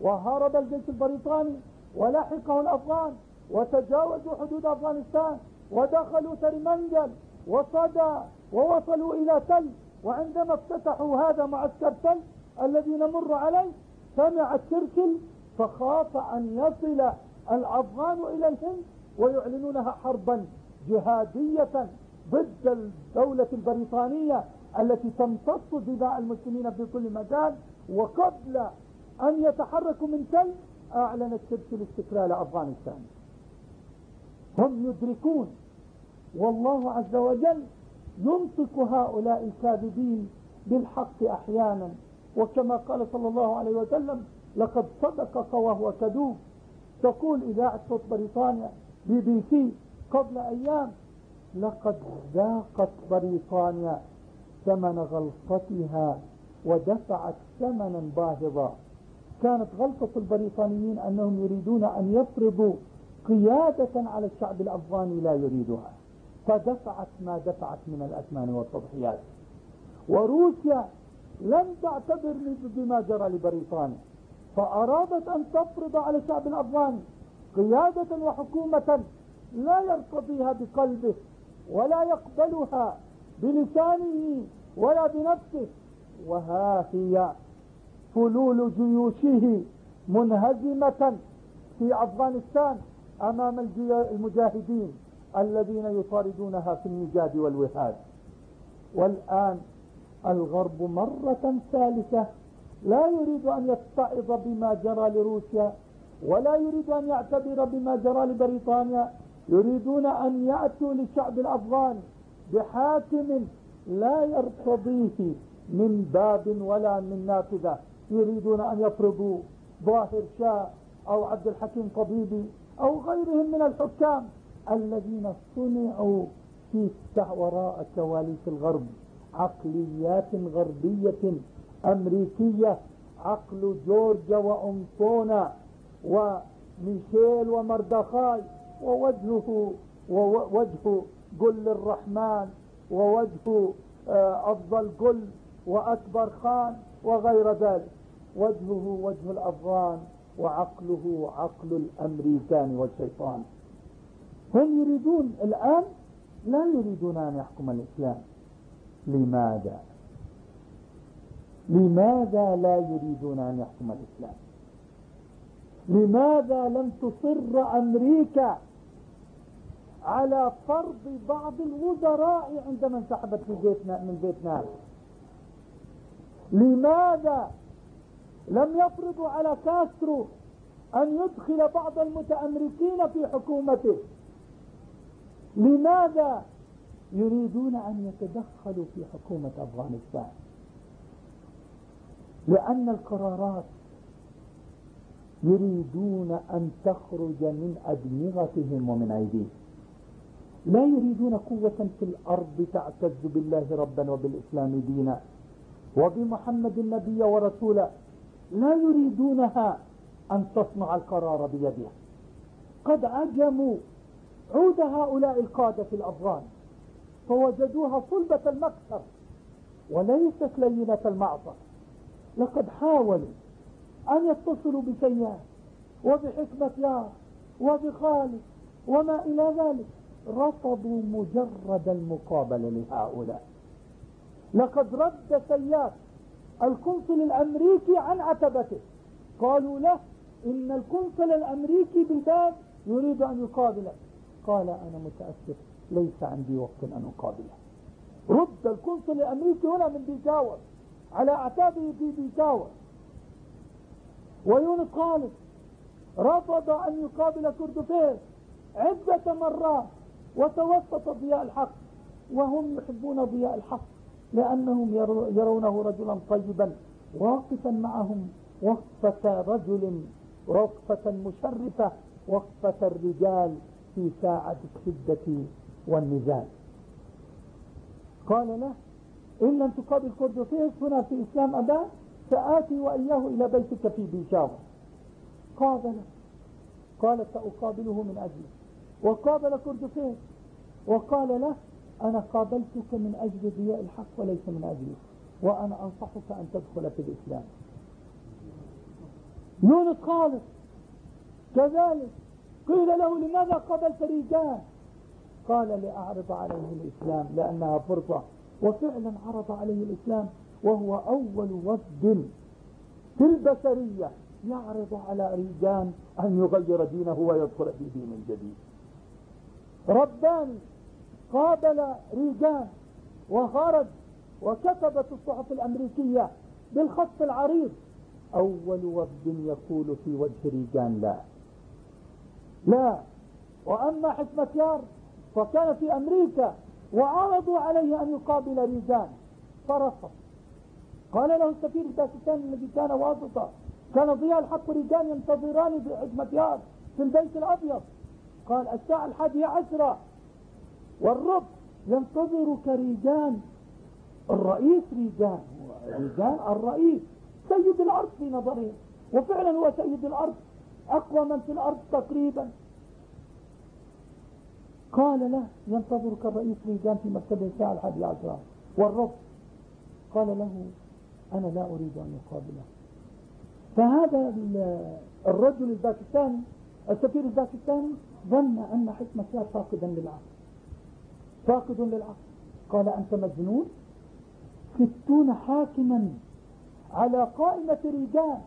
وهرب الجيش البريطاني ولحقه الأفغان وتجاوزوا حدود أفغانستان ودخلوا ترمنجل وصدى ووصلوا إلى تل وعندما افتتحوا هذا معسكر تل الذي نمر عليه سمع تشرشل فخاف أن يصل الأفغان إلى الهند ويعلنونها حربا جهادية ضد الدولة البريطانية التي تمتص دماء المسلمين في كل مكان وقبل أن يتحركوا من تل أعلنت تركيا استقلال أفغانستان. هم يدركون والله عز وجل ينطق هؤلاء الكاذبين بالحق أحيانا. وكما قال صلى الله عليه وسلم لقد صدقك وهو كذوب. تقول إذاعة صوت بريطانيا بي بي سي قبل أيام لقد ذاقت بريطانيا ثمن غلطتها ودفعت ثمنا باهظا. كانت غلطة البريطانيين أنهم يريدون أن يفرضوا قيادة على الشعب الأفغاني لا يريدها. فدفعت ما دفعت من الأثمان والتضحيات. وروسيا لم تعتبر بما جرى لبريطانيا. فأرادت أن تفرض على الشعب الأفغاني قيادة وحكومة لا يرتضيها بقلبه ولا يقبلها بلسانه ولا بنفسه. وها هي فلول جيوشه منهزمة في أفغانستان أمام المجاهدين الذين يطاردونها في النجاد والوهاد والآن الغرب مرة ثالثة لا يريد أن يتعظ بما جرى لروسيا ولا يريد أن يعتبر بما جرى لبريطانيا. يريدون أن يأتوا للشعب الأفغاني بحاكم لا يرتضيه من باب ولا من نافذة. يريدون أن يفرضوا ظاهر شاه أو عبد الحكيم طبيبي أو غيرهم من الحكام الذين صنعوا في وراء كواليس الغرب عقليات غربية أمريكية عقل جورجا وأمطونا وميشيل ومردخاي ووجهه ووجه قل الرحمن ووجه آه، أفضل قل وأكبر خان وغير ذلك. وجهه وجه الأفغان وعقله عقل الأمريكان والشيطان. هم يريدون الآن لا يريدون أن يحكم الإسلام. لماذا؟ لماذا لا يريدون أن يحكم الإسلام؟ لماذا لم تصر أمريكا على فرض بعض الوزراء عندما انسحبت من فيتنام؟ لماذا لم يفرضوا على كاسترو أن يدخل بعض المتأمريكين في حكومته. لماذا يريدون أن يتدخلوا في حكومة أفغانستان؟ لأن القرارات يريدون أن تخرج من أدمغتهم ومن أيديهم. لا يريدون قوة في الأرض تعتز بالله ربا وبالإسلام دينا وبمحمد النبي ورسولا لا يريدونها أن تصنع القرار بيدها. قد عجموا عود هؤلاء القادة في الأفغان فوجدوها صلبة المكسر وليست لينة المعصر لقد حاولوا أن يتصلوا بسيار وبحكمة يار وبخالد وما إلى ذلك رفضوا مجرد المقابلة لهؤلاء. لقد رد سيار القنصل الأمريكي عن عتبته. قالوا له إن القنصل الأمريكي بالباب يريد أن يقابلك قال أنا متأسف ليس عندي وقت أن أقابله. رد القنصل الأمريكي هنا من بيشاور على أعتابه في بيشاور ويونس خالص رفض أن يقابل كوردوفيز عدة مرات وتوسط ضياء الحق وهم يحبون ضياء الحق. لأنهم يرونه رجلا طيبا واقفا معهم وقفة رجل وقفة مشرفة وقفة الرجال في ساعة الشدة والنزال. قال له إن لم تقابل كردوفيس هنا في إسلام أباه سآتي وإياه إلى بيتك في بيشاور قابله قال سأقابله من أجله. وقابل كردوفيس وقال له أنا قابلتك من أجل ضياء الحق وليس من أجلي وأنا أنصحك أن تدخل في الإسلام. يونس خالص. كذلك قيل له لماذا قبلت رجال؟ قال لأعرض عليه الإسلام لأنها فرصة وفعلا عرض عليه الإسلام وهو أول وفد في البشرية يعرض على ريجان أن يغير دينه ويدخل في دين جديد. رباني قابل ريجان وخرج وكتبت الصحف الأمريكية بالخط العريض. أول وفد يقول في وجه ريجان لا. لا. وأما حكمتيار فكان في أمريكا وعرضوا عليه أن يقابل ريجان فرفض. قال له السفير الباكستاني الذي كان واسطة. كان ضياء الحق وريجان ينتظران بحكمتيار في البيت الأبيض. قال الساعة الحادية عشرة والرب ينتظرك ريجان. الرئيس ريجان. ريجان الرئيس. سيد الأرض في نظره وفعلا هو سيد الأرض. أقوى من في الأرض تقريبا. قال له ينتظرك الرئيس ريجان في مكتب الساعة الحادية عشرة والرب قال له أنا لا أريد أن أقابله. فهذا الرجل الباكستاني السفير الباكستاني ظن أن حكمة فاقدا للعقل. فاقد للعقل. قال أنت مجنون؟ ستون حاكما على قائمة رجال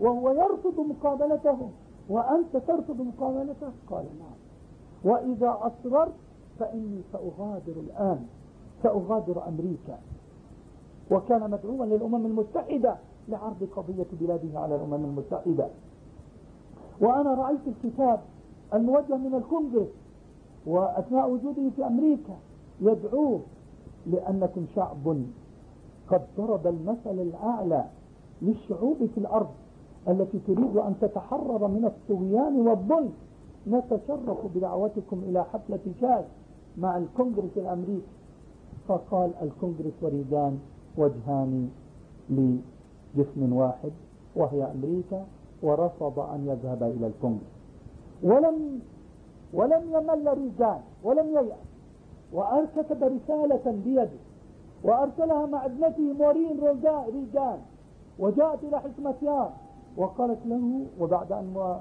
وهو يرفض مقابلته وأنت ترفض مقابلته؟ قال نعم. وإذا أصررت فإني سأغادر الآن. سأغادر أمريكا. وكان مدعوا للأمم المتحدة لعرض قضية بلاده على الأمم المتحدة. وأنا رأيت الكتاب الموجه من الكونغرس وأثناء وجوده في أمريكا يدعوه لأنكم شعب قد ضرب المثل الأعلى للشعوب في الأرض التي تريد أن تتحرر من الطغيان والظلم. نتشرف بدعوتكم إلى حفلة شاي مع الكونغرس الأمريكي. فقال الكونغرس وريجان وجهان لجسم واحد وهي أمريكا ورفض أن يذهب إلى الكونغرس. ولم ولم يمل ريجان ولم ييأس. وكتب رسالة بيده وأرسلها مع ابنته مورين ريجان وجاءت إلى حكمتيان وقالت له وبعد أن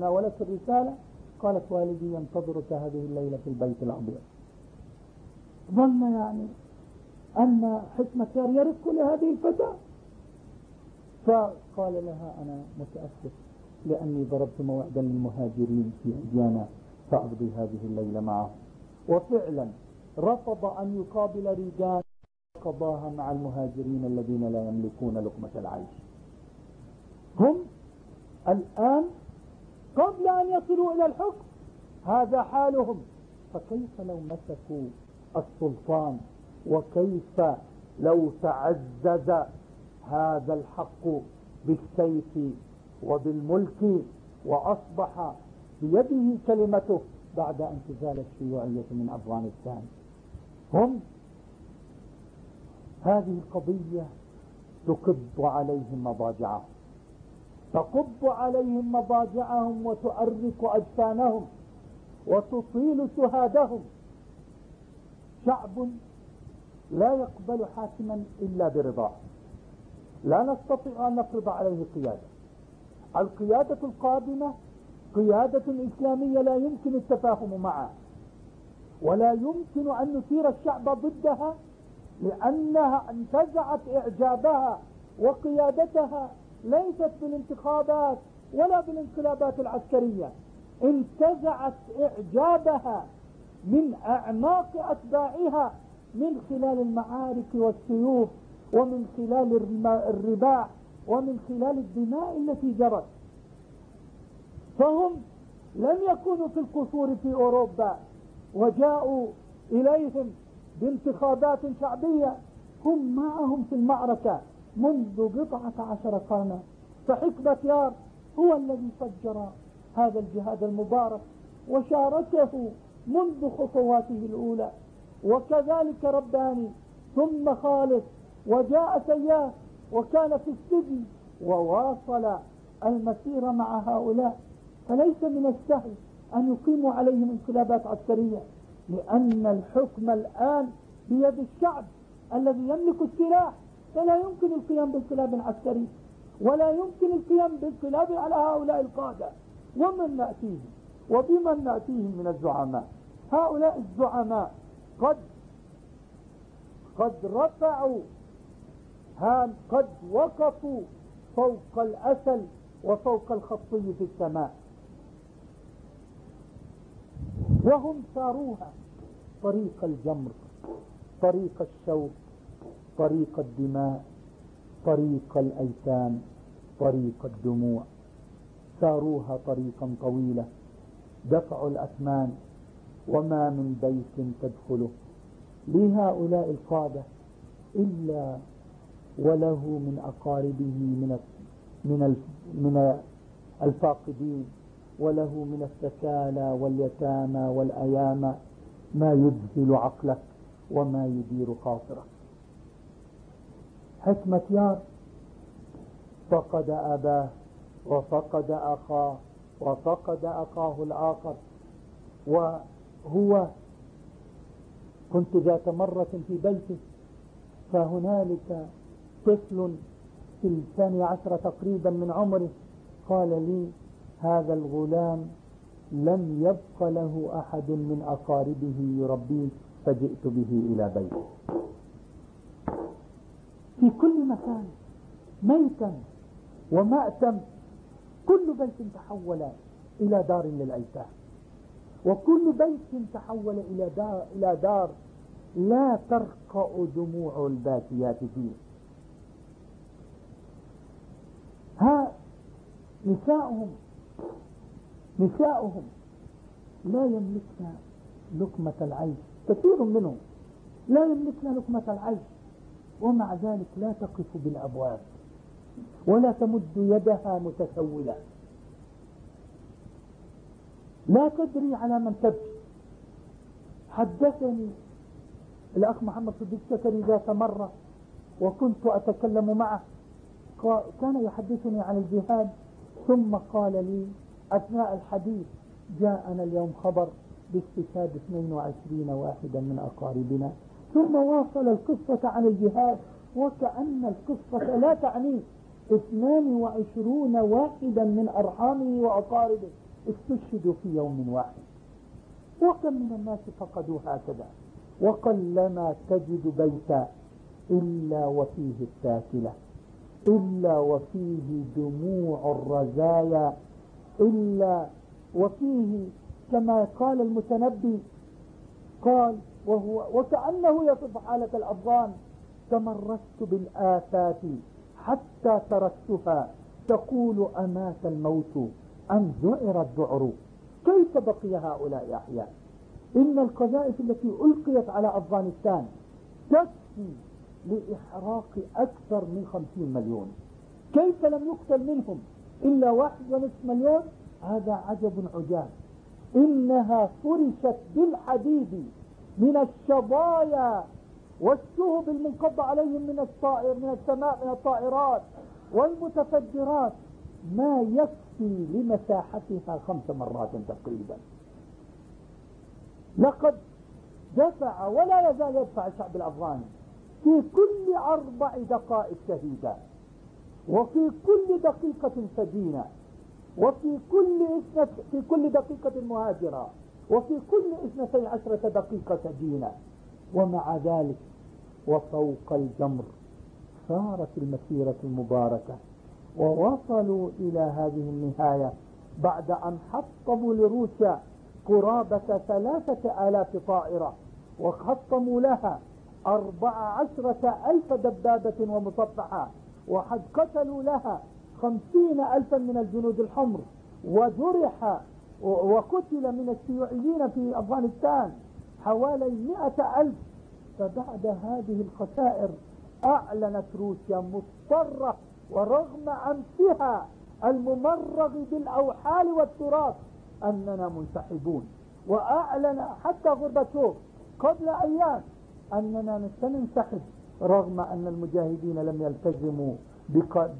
ناولت الرسالة قالت والدي ينتظرك هذه الليلة في البيت الأبيض ظن يعني أن حكمة يرق لهذه الفتاة؟ فقال لها أنا متأسف لأني ضربت موعدا للمهاجرين في أديانا فأقضي هذه الليلة معهم وفعلا رفض أن يقابل رجال قضاها مع المهاجرين الذين لا يملكون لقمة العيش. هم الآن قبل أن يصلوا إلى الحكم هذا حالهم. فكيف لو مسكوا السلطان؟ وكيف لو تعزز هذا الحق بالسيف وبالملك وأصبح بيده كلمته بعد أن تزال الشيوعية من أفغانستان. هم هذه القضية تكب عليهم مضاجعهم. تقب عليهم مضاجعهم وتؤرق أجفانهم وتطيل شهادهم. شعب لا يقبل حاكما إلا برضاه لا نستطيع أن نفرض عليه قيادة. القيادة القادمة قيادة إسلامية لا يمكن التفاهم معها. ولا يمكن أن نثير الشعب ضدها لأنها انتزعت إعجابها وقيادتها ليست بالانتخابات ولا بالانقلابات العسكرية. انتزعت إعجابها من أعماق أتباعها من خلال المعارك والسيوف ومن خلال الرباع ومن خلال الدماء التي جرت. فهم لم يكونوا في القصور في أوروبا وجاءوا إليهم بانتخابات شعبية هم معهم في المعركة منذ بضعة عشر قرنا فحكمة يار هو الذي فجر هذا الجهاد المبارك وشاركه منذ خطواته الأولى. وكذلك رباني ثم خالد وجاء سياف وكان في السجن وواصل المسير مع هؤلاء. فليس من السهل أن يقيموا عليهم انقلابات عسكرية لأن الحكم الآن بيد الشعب الذي يملك السلاح. فلا يمكن القيام بانقلاب عسكري ولا يمكن القيام بانقلاب على هؤلاء القادة. ومن نأتيهم؟ وبمن نأتيهم من الزعماء؟ هؤلاء الزعماء قد قد رفعوا هان قد وقفوا فوق الأسل وفوق الخطي في السماء. وهم ساروها. طريق الجمر طريق الشوك طريق الدماء طريق الأيتام طريق الدموع. ساروها طريقا طويلة دفع الأثمان وما من بيت تدخله. لهؤلاء القادة إلا وله من أقاربه من من من الفاقدين. وله من السكالى واليتامى والأيامى ما يذهل عقلك وما يدير خاطرك. حكمة يار فقد أباه وفقد أخاه وفقد أخاه الآخر. وهو كنت ذات مرة في بيته فهنالك طفل في الثاني عشر تقريبا من عمره قال لي هذا الغلام لم يبق له أحد من أقاربه يربيه فجئت به إلى بيته. في كل مكان ميتا ومأتم كل بيت تحول إلى دار للأيتام. وكل بيت تحول إلى دار, إلى دار لا ترقأ دموع الباكيات فيه. ها نساؤهم نساؤهم لا يملكن لقمة العيش. كثير منهم لا يملكن لقمة العيش ومع ذلك لا تقف بالأبواب ولا تمد يدها متسولة. لا تدري على من تبكي. حدثني الأخ محمد صديق شكري ذات مرة وكنت أتكلم معه. كان يحدثني عن الجهاد ثم قال لي أثناء الحديث جاءنا اليوم خبر باستشهاد 22 واحدا من أقاربنا ثم واصل القصة عن الجهاد وكأن القصة لا تعنيه 22 واحدا من أرحامه وأقاربه استشهدوا في يوم واحد. وكم من الناس فقدوا هكذا وقلما تجد بيتا إلا وفيه الساكلة إلا وفيه دموع الرزايا إلا وفيه كما قال المتنبي قال وهو وكأنه يصف حالة الأفغان تمرست بالآفات حتى تركتها تقول أمات الموت أم زعر الذعر كيف بقي هؤلاء أحياء؟ إن القذائف التي ألقيت على أفغانستان تكفي لإحراق أكثر من خمسين مليون. كيف لم يقتل منهم؟ إلا واحد ونصف مليون هذا عجب عجاب. إنها فرشت بالحديد من الشظايا والشهب المنقض عليهم من الطائر من السماء من الطائرات والمتفجرات. ما يكفي لمساحتها خمس مرات تقريبا. لقد دفع ولا يزال يدفع الشعب الأفغاني في كل أربع دقائق شهيدا. وفي كل دقيقة سجينة وفي كل في كل دقيقة مهاجرة وفي كل إثنتي عشرة دقيقة سجينة. ومع ذلك وفوق الجمر سارت المسيرة المباركة. ووصلوا إلى هذه النهاية بعد أن حطموا لروسيا قرابة ثلاثة آلاف طائرة وخطموا لها أربع عشرة ألف دبابة ومصفحة وقد قتلوا لها خمسين ألفا من الجنود الحمر وجرح وقتل من الشيوعيين في أفغانستان حوالي مئة ألف. فبعد هذه الخسائر أعلنت روسيا مضطرة ورغم أنفها الممرغ بالأوحال والتراث أننا منسحبون. وأعلن حتى غربتشوف قبل أيام أننا سننسحب رغم أن المجاهدين لم يلتزموا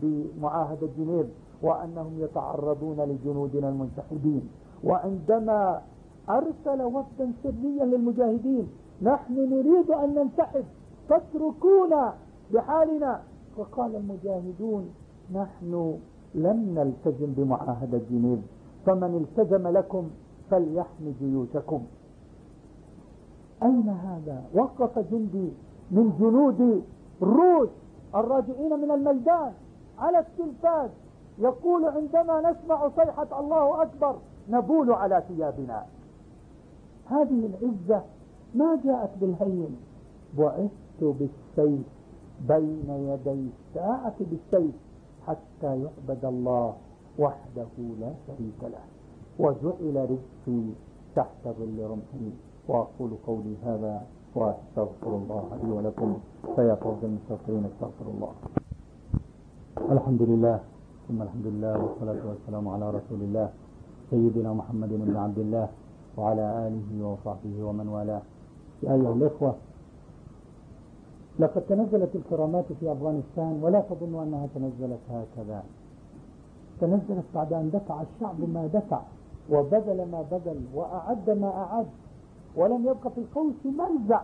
بمعاهدة جنيف وأنهم يتعرضون لجنودنا المنسحبين. وعندما أرسل وفدا سريا للمجاهدين نحن نريد أن ننسحب فاتركونا بحالنا. فقال المجاهدون نحن لن نلتزم بمعاهدة جنيف فمن التزم لكم فليحمي جيوشكم. أين هذا؟ وقف جندي من جنود الروس الراجعين من الميدان على التلفاز يقول عندما نسمع صيحة الله أكبر نبول على ثيابنا. هذه العزة ما جاءت بالهين. بعثت بالسيف بين يدي الساعة بالسيف حتى يعبد الله وحده لا شريك له. وجعل رزقي تحت ظل رمحي. وأقول قولي هذا وأستغفر الله لي ولكم فيا فوز المستغفرين استغفر الله. الحمد لله ثم الحمد لله والصلاة والسلام على رسول الله سيدنا محمد بن عبد الله وعلى آله وصحبه ومن والاه. أيها الإخوة لقد تنزلت الكرامات في أفغانستان ولا تظن أنها تنزلت هكذا. تنزلت بعد أن دفع الشعب ما دفع وبذل ما بذل وأعد ما أعد. ولم يبق في القوس منزع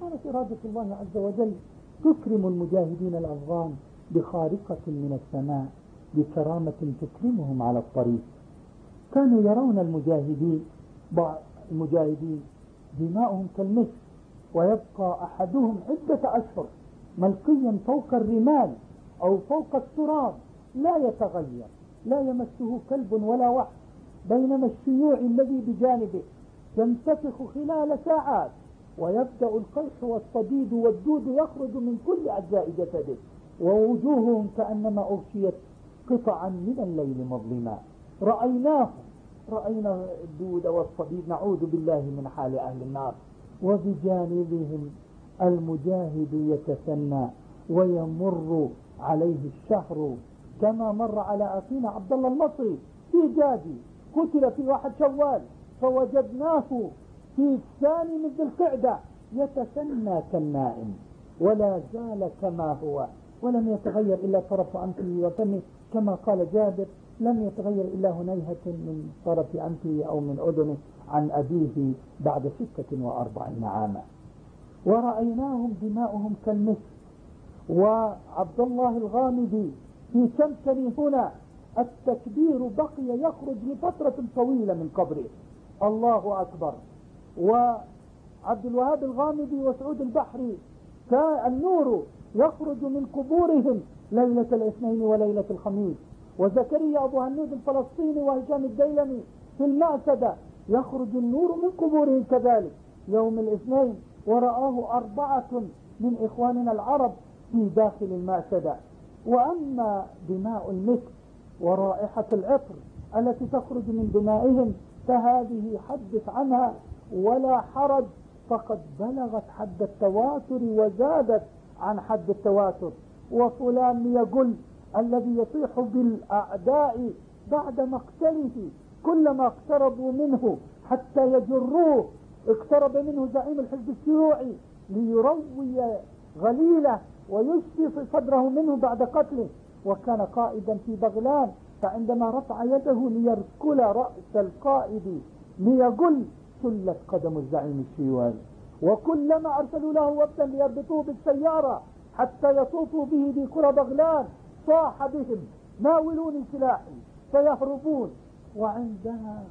كانت إرادة الله عز وجل تكرم المجاهدين الأفغان بخارقة من السماء بكرامة تكرمهم على الطريق. كانوا يرون المجاهدين المجاهدين دماؤهم كالمسك ويبقى أحدهم عدة أشهر ملقيا فوق الرمال أو فوق التراب لا يتغير لا يمسه كلب ولا وحش بينما الشيوع الذي بجانبه ينتفخ خلال ساعات ويبدأ القيح والصديد والدود يخرج من كل أجزاء جسده ووجوههم كأنما أغشيت قطعا من الليل مظلما. رأيناهم رأينا الدود والصديد نعوذ بالله من حال أهل النار. وبجانبهم المجاهد يتثنى ويمر عليه الشهر كما مر على أخينا عبد الله المصري في جادي قتل في واحد شوال. فوجدناه في الثاني من ذي القعدة. يتثنى كالنائم ولا زال كما هو ولم يتغير إلا طرف أنفه وفمه كما قال جابر لم يتغير إلا هنيهة من طرف أنفه أو من أذنه عن أبيه بعد ستة وأربعين عاما. ورأيناهم دماؤهم كالمسك وعبد الله الغامدي في كمكن هنا التكبير بقي يخرج لفترة طويلة من قبره. الله أكبر. وعبد الوهاب الغامدي وسعود البحري كان النور يخرج من قبورهم ليلة الاثنين وليلة الخميس. وزكريا أبو هنود الفلسطيني وهشام الديلمي في المأسدة يخرج النور من قبورهم كذلك. يوم الاثنين ورآه أربعة من إخواننا العرب في داخل المأسدة وأما دماء المسك ورائحة العطر التي تخرج من دمائهم فهذه حدث عنها ولا حرج فقد بلغت حد التواتر وزادت عن حد التواتر. وفلان يقول الذي يطيح بالأعداء بعد مقتله كلما اقتربوا منه حتى يجروه اقترب منه زعيم الحزب الشيوعي ليروي غليله ويشفي صدره منه بعد قتله. وكان قائدا في بغلان فعندما رفع يده ليركل رأس القائد ليقل سلت قدم الزعيم الشيوعي. وكلما أرسلوا له وفدا ليربطوه بالسيارة حتى يطوفوا به في قرى بغلان صاح بهم ناولوني سلاحي فيهربون وعندها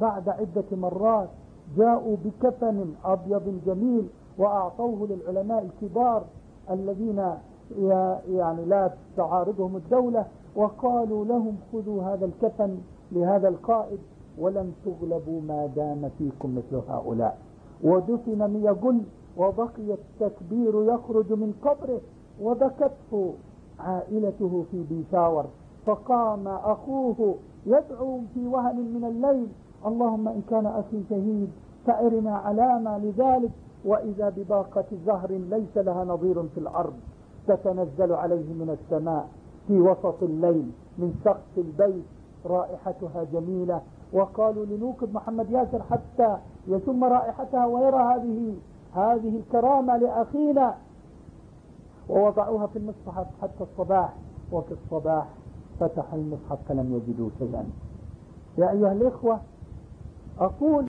بعد عدة مرات جاءوا بكفن أبيض جميل وأعطوه للعلماء الكبار الذين يعني لا تعارضهم الدولة وقالوا لهم خذوا هذا الكفن لهذا القائد ولن تغلبوا ما دام فيكم مثل هؤلاء. ودفن ميقل وبقي التكبير يخرج من قبره وبكته عائلته في بيشاور. فقام أخوه يدعو في وهن من الليل. اللهم إن كان أخي شهيد فأرنا علامة لذلك. وإذا بباقة زهر ليس لها نظير في الأرض تتنزل عليه من السماء. في وسط الليل من سقف البيت رائحتها جميلة. وقالوا لنوقظ محمد ياسر حتى يشم رائحتها ويرى هذه هذه الكرامة لأخينا. ووضعوها في المصحف حتى الصباح. وفي الصباح فتح المصحف فلم يجدوا شيئا. يا أيها الإخوة أقول